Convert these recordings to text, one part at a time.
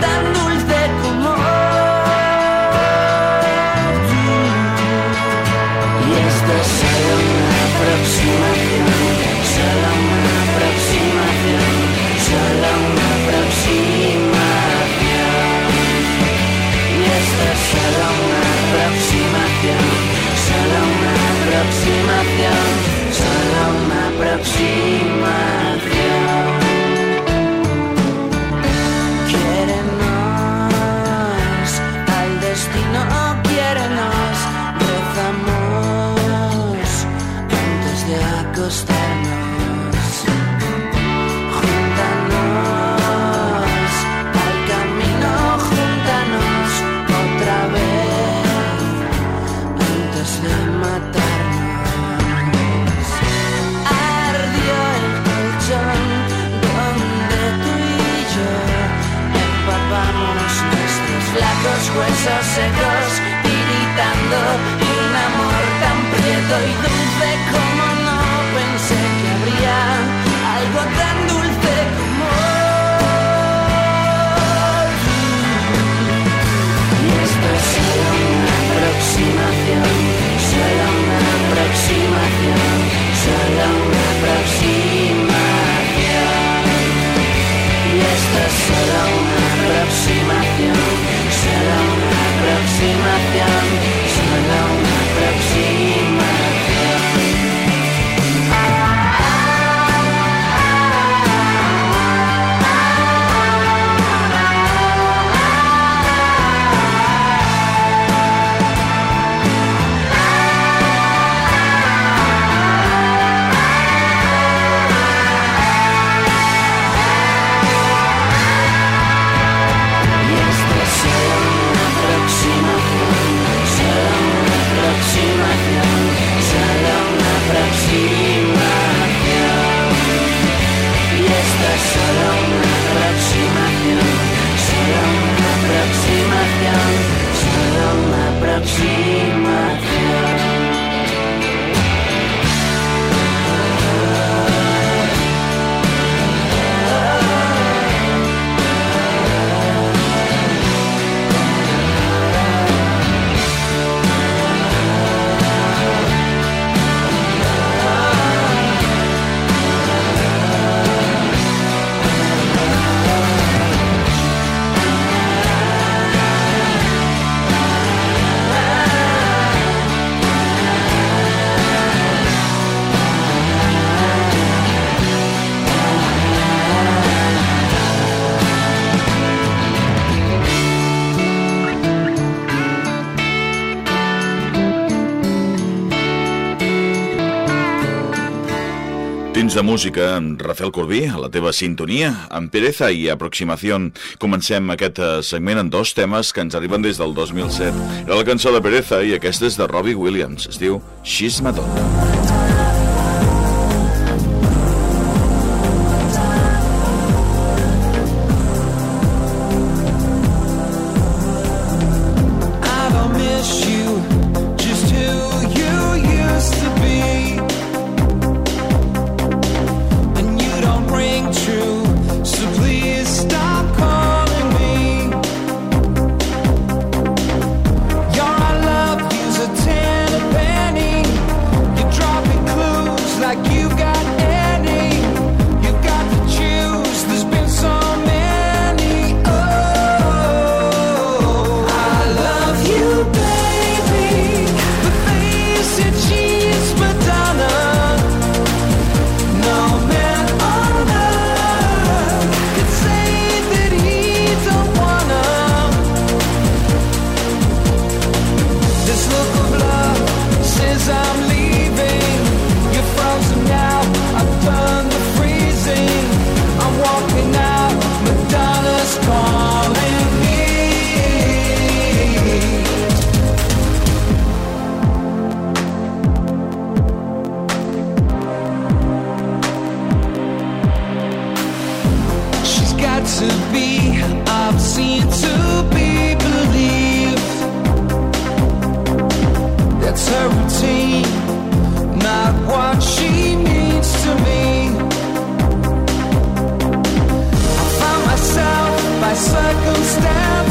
that y dulce como no pensé que habría algo tan dulce como tú. Y esto es solo una aproximación, solo una aproximación, solo una aproximación. Y esto es solo una aproximación, solo una aproximación. de música amb Rafael Corbí, a la teva sintonia, amb Pereza i Aproximació. Comencem aquest eh, segment en dos temes que ens arriben des del 2007. Era la cançó de Pereza i aquesta és de Robbie Williams. Es diu She's Madonna. to be, obscene, to be believed. That's her routine, not what she means to me. I found myself by circumstance.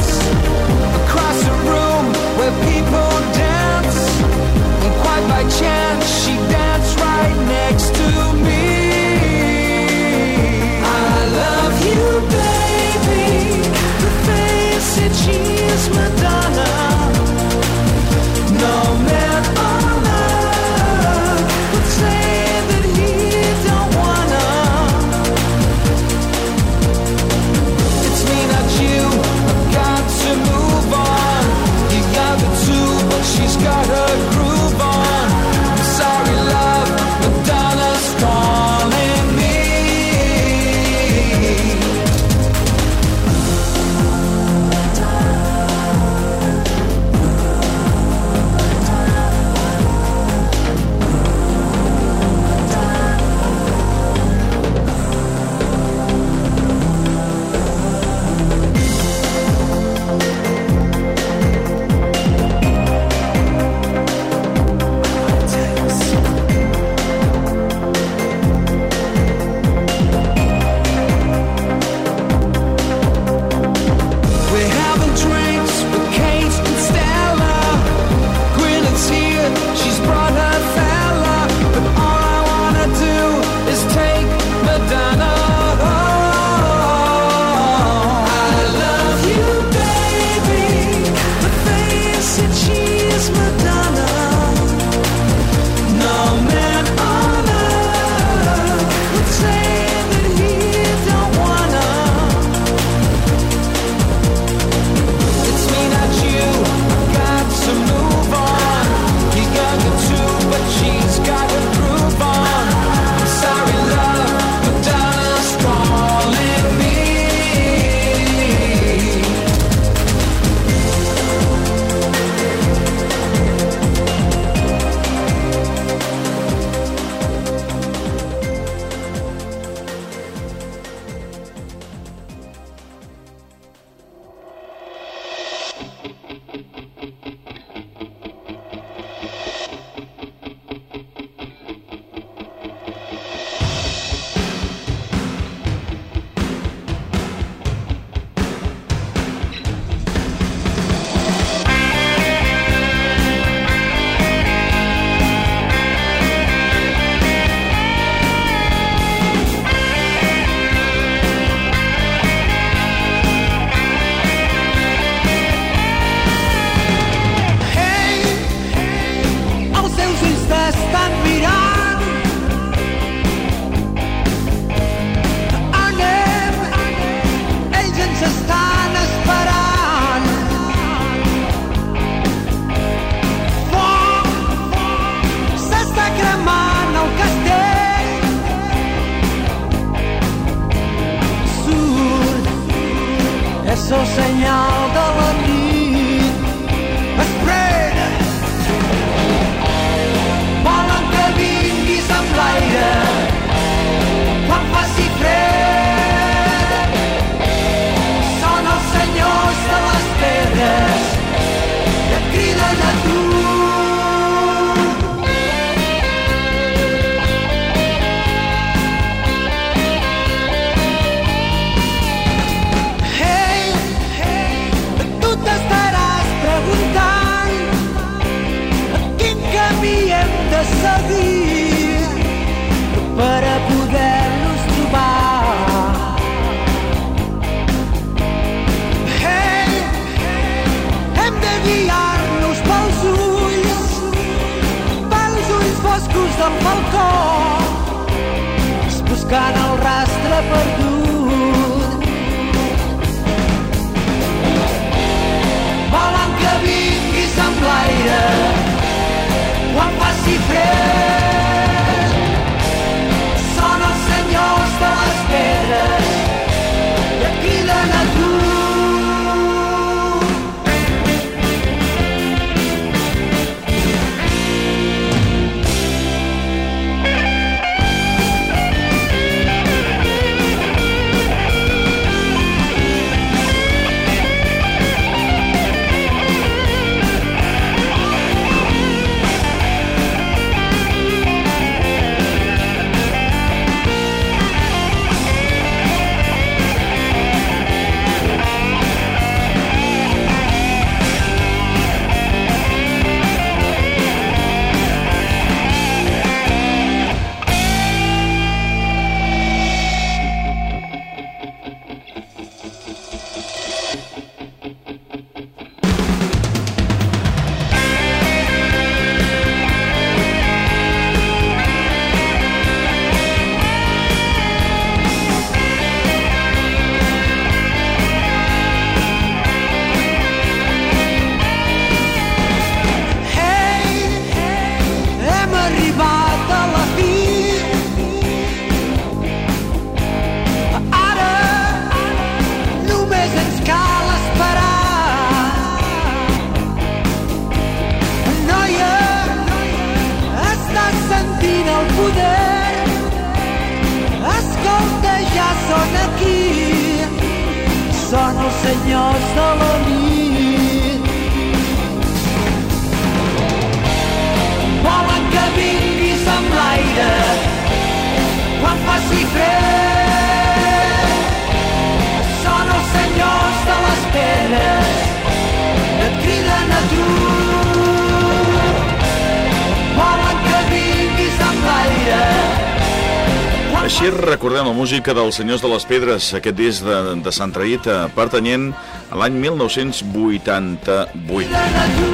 així recordem la música dels Senyors de les Pedres, aquest disc de, de Sant Traït, eh, pertanyent a l'any 1988.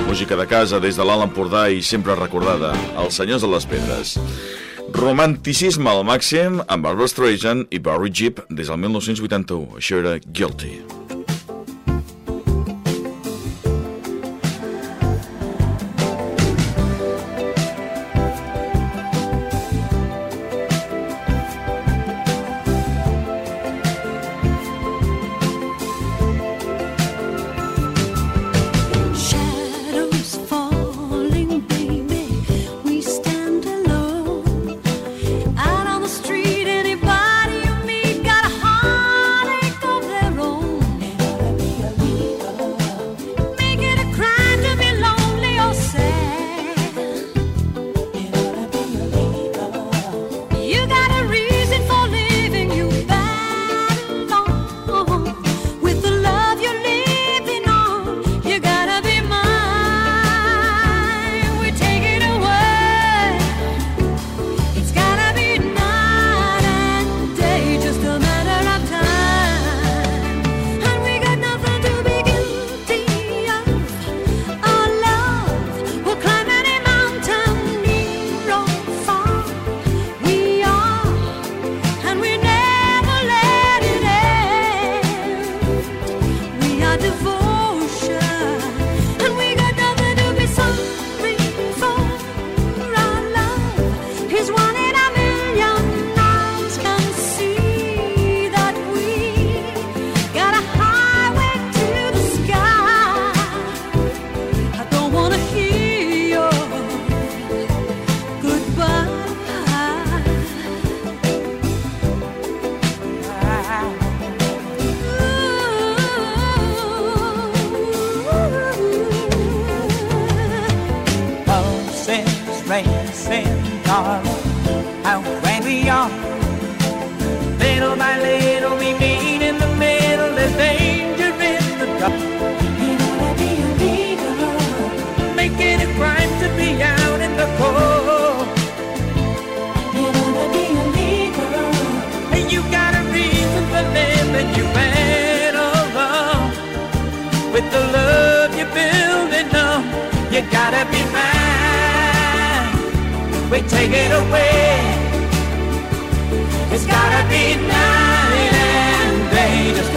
Música de casa des de l'Alt Empordà i sempre recordada, els Senyors de les Pedres. Romanticisme al màxim amb Barbra Streisand i Barry Jeep des del 1981. Això era Guilty.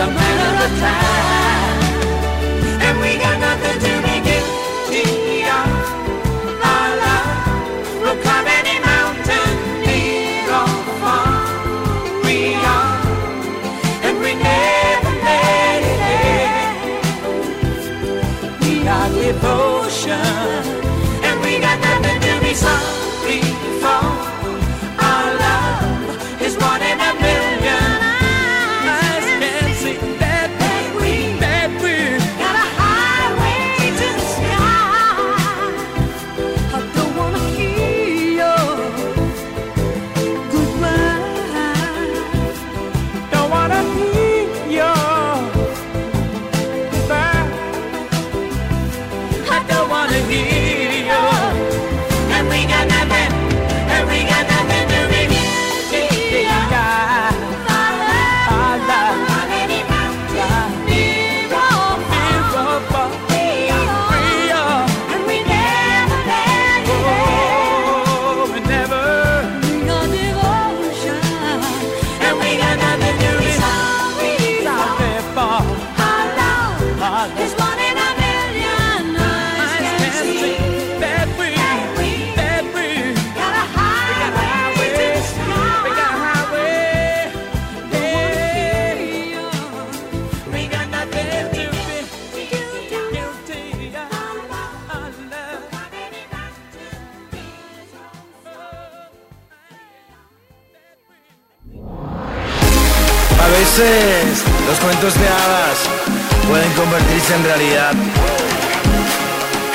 the man of the time.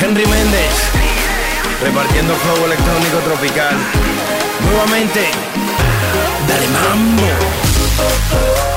Henry Méndez, repartiendo flow electrónico tropical. Nuevamente, dale mambo.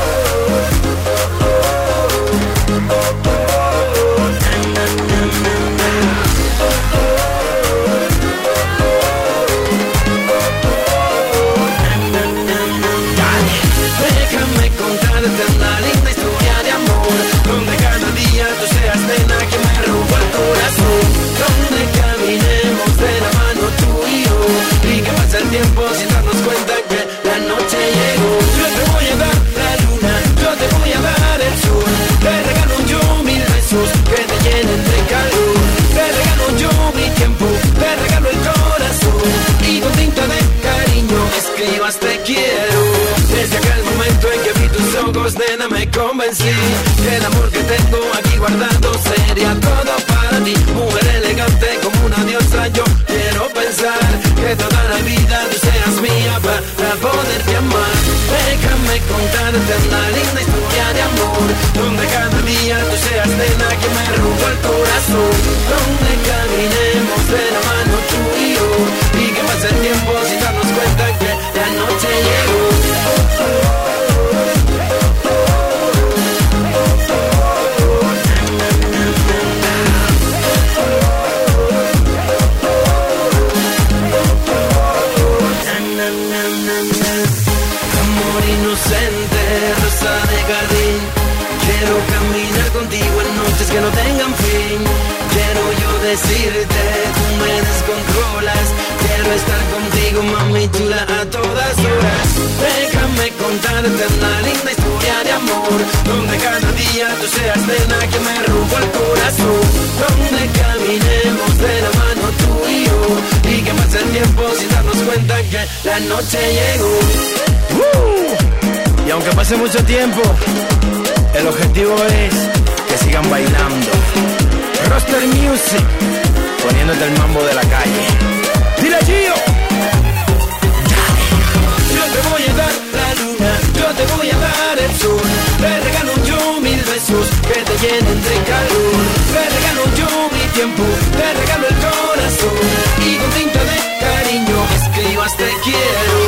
convencí que el amor que tengo aquí guardado sería todo para ti. Mujer elegante como una diosa, yo quiero pensar que toda la vida tú seas mía para poderte amar. Déjame contarte una linda historia de amor, donde cada día tú seas nena que me robó el corazón. decirte, tú me descontrolas. Quiero estar contigo, mami chula, a todas horas. Déjame contarte una linda historia de amor, donde cada día tú seas nena que me robó el corazón, donde caminemos de la mano tú y yo, y que pase el tiempo sin darnos cuenta que la noche llegó. Y aunque pase mucho tiempo, el objetivo es que sigan bailando. Roster Music, poniéndote el mambo de la calle. ¡Dile Gio! Yo te voy a dar la luna, yo te voy a dar el sol. Te regalo yo mil besos que te llenen de calor. Te regalo yo mi tiempo, te regalo el corazón. Y con tinta de cariño escribas te quiero.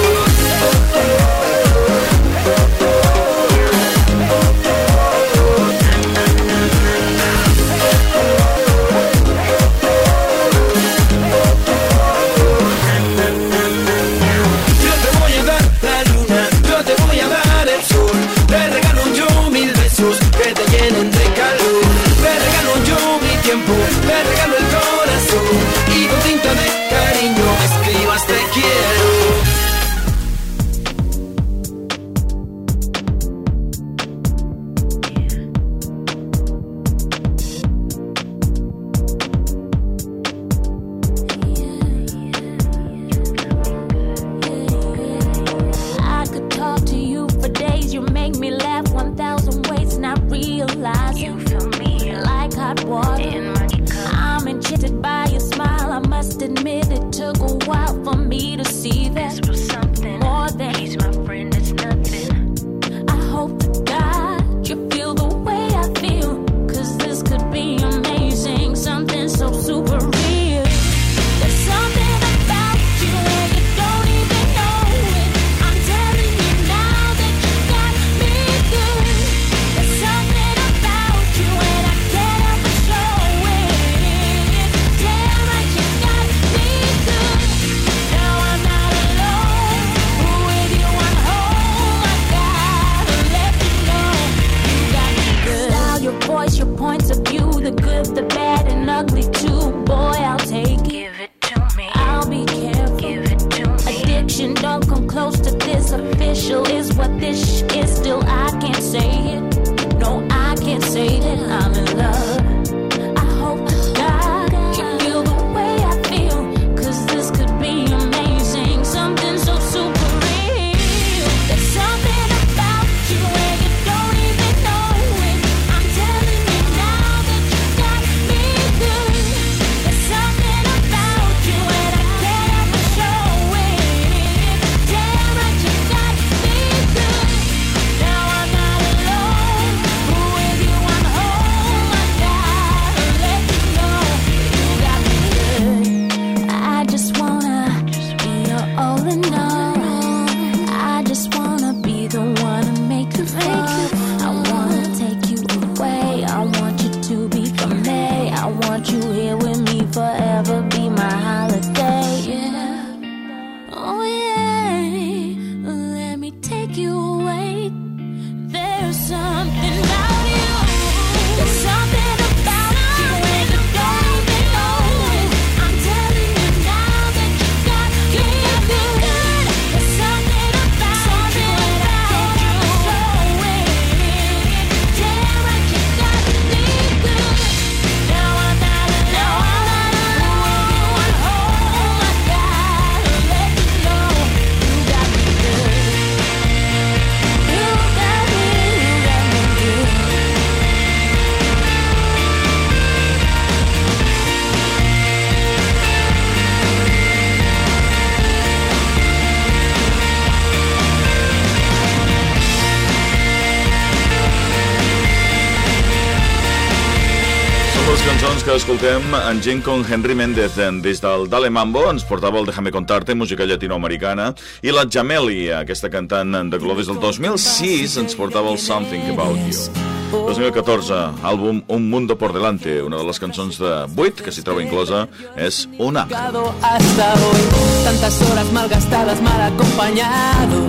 Escoltem en gent com Henry Méndez des del Dale Mambo, ens portava el Déjame Contarte, música llatinoamericana, i la Jameli, aquesta cantant de color des del 2006, ens portava el Something About You. 2014, àlbum Un Mundo por Delante, una de les cançons de 8 que s'hi troba inclosa és Una. Llegado hasta hoy, tantas horas malgastadas, mal acompañado,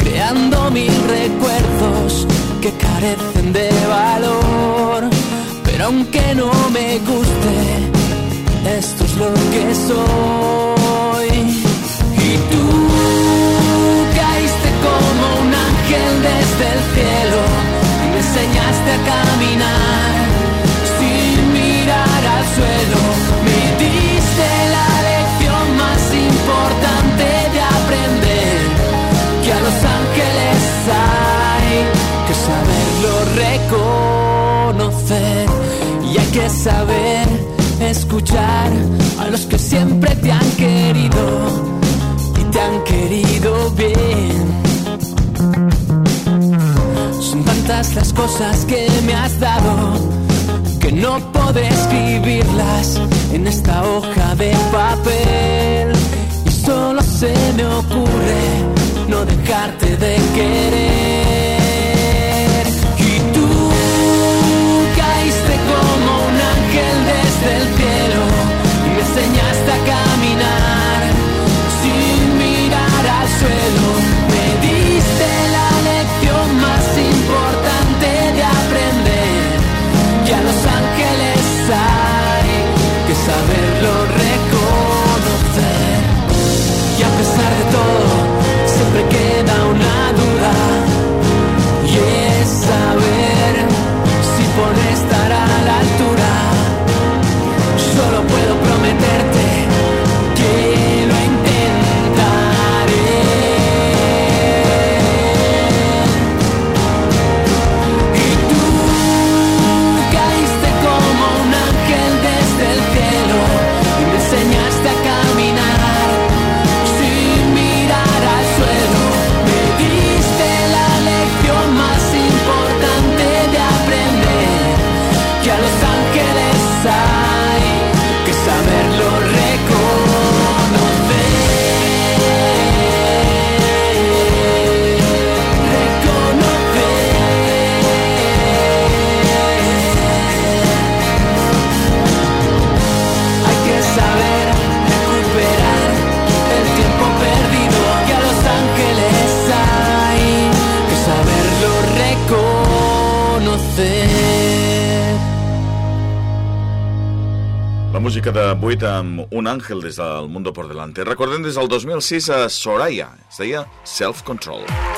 creando mil recuerdos que carecen de valor. Aunque no me guste, esto es lo que soy. Y tú caíste como un ángel desde el cielo y me enseñaste a caminar a los que siempre te han querido y te han querido bien. Son tantas las cosas que me has dado que no podré escribirlas en esta hoja de papel. Y solo se me ocurre no dejarte de querer. Música de 8 amb Un àngel des del Mundo por Delante. Recordem des del 2006 a Soraya, es deia Self Control. It's over.